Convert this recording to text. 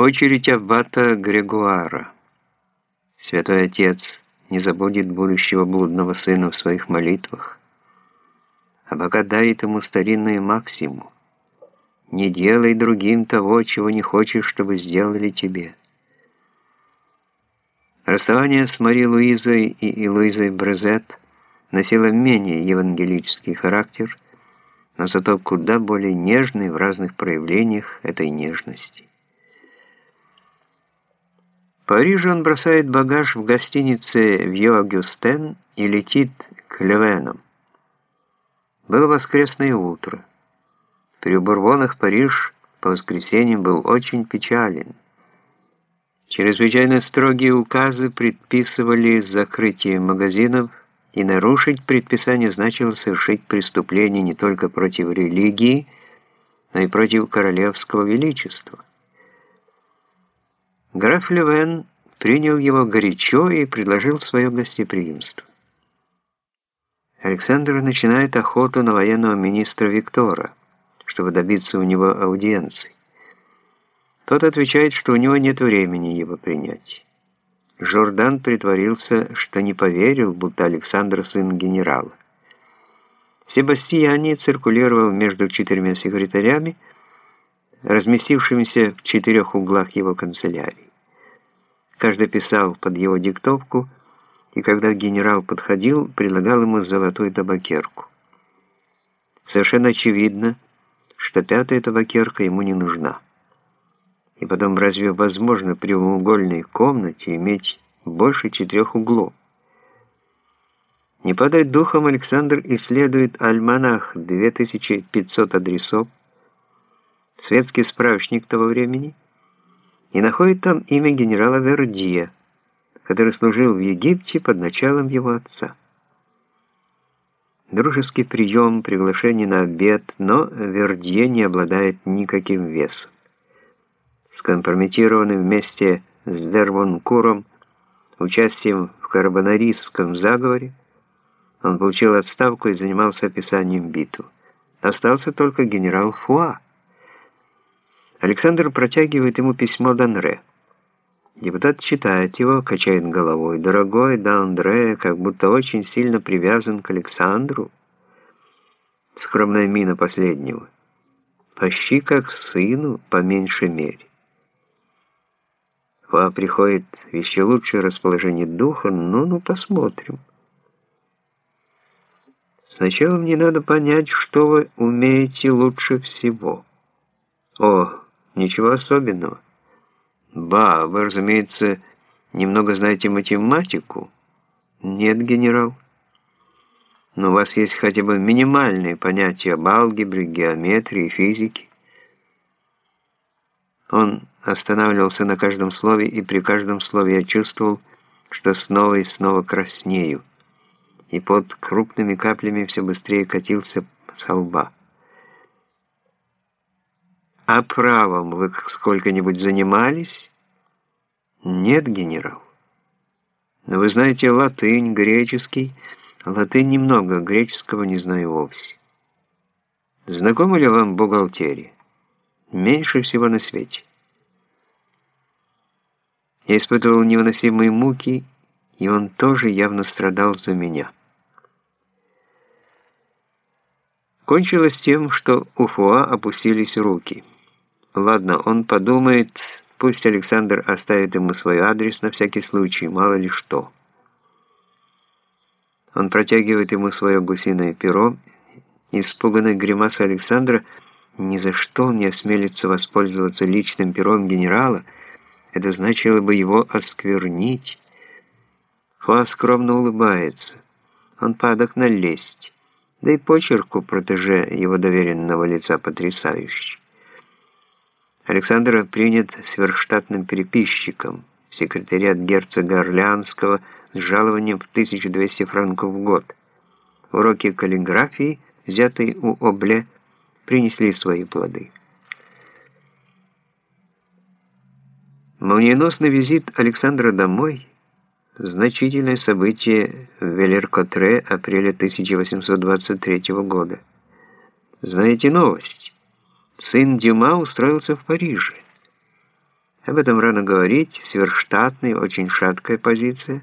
Очередь аббата Грегуара. Святой Отец не забудет будущего блудного сына в своих молитвах, а пока дарит ему старинную максиму. Не делай другим того, чего не хочешь, чтобы сделали тебе. Расставание с Мари Луизой и Луизой Брезет носило менее евангелический характер, но зато куда более нежный в разных проявлениях этой нежности. Париже он бросает багаж в гостинице Вью-Агюстен и летит к Левенам. Было воскресное утро. При Бурбонах Париж по воскресеньям был очень печален. Чрезвычайно строгие указы предписывали закрытие магазинов, и нарушить предписание значило совершить преступление не только против религии, но и против королевского величества. Граф Левен принял его горячо и предложил свое гостеприимство. Александр начинает охоту на военного министра Виктора, чтобы добиться у него аудиенции. Тот отвечает, что у него нет времени его принять. Жордан притворился, что не поверил, будто Александр сын генерала. Себастьяне циркулировал между четырьмя секретарями, разместившимися в четырех углах его канцелярии. Каждый писал под его диктовку, и когда генерал подходил, предлагал ему золотую табакерку. Совершенно очевидно, что пятая табакерка ему не нужна. И потом, разве возможно при прямоугольной комнате иметь больше четырех углов? Не падает духом, Александр исследует альманах 2500 адресов, светский справочник того времени, и находит там имя генерала Вердия, который служил в Египте под началом его отца. Дружеский прием, приглашение на обед, но Вердье не обладает никаким весом. Скомпрометированный вместе с Дервонкуром участием в карбонарийском заговоре, он получил отставку и занимался описанием битв. Остался только генерал Фуа. Александр протягивает ему письмо Данре. Депутат читает его, качает головой. «Дорогой Д'Андре, как будто очень сильно привязан к Александру». Скромная мина последнего. «Почти как сыну, по меньшей мере». Фа приходит в еще лучшее расположение духа, ну-ну посмотрим. Сначала мне надо понять, что вы умеете лучше всего. О, Ничего особенного. Ба, вы, разумеется, немного знаете математику? Нет, генерал. Но у вас есть хотя бы минимальные понятия об алгебре, геометрии, физике. Он останавливался на каждом слове, и при каждом слове я чувствовал, что снова и снова краснею, и под крупными каплями все быстрее катился со лба. А правом вы сколько-нибудь занимались? Нет, генерал. Но вы знаете латынь, греческий. Латынь немного, греческого не знаю вовсе. Знакома ли вам бухгалтерия? Меньше всего на свете. Я испытывал невыносимые муки, и он тоже явно страдал за меня. Кончилось тем, что у Фуа опустились руки. Ладно, он подумает, пусть Александр оставит ему свой адрес на всякий случай, мало ли что. Он протягивает ему свое гусиное перо. Испуганный гримаса Александра ни за что не осмелится воспользоваться личным пером генерала. Это значило бы его осквернить. Фуа скромно улыбается. Он падок на лесть. Да и почерку протеже его доверенного лица потрясающий. Александр принят сверхштатным переписчиком в секретариат герцога Орлеанского с жалованием в 1200 франков в год. Уроки каллиграфии, взятые у Обле, принесли свои плоды. Молниеносный визит Александра домой – значительное событие в Велеркотре апреля 1823 года. Знаете новость? Сын Дюма устроился в Париже. Об этом рано говорить, сверхштатная, очень шаткая позиция.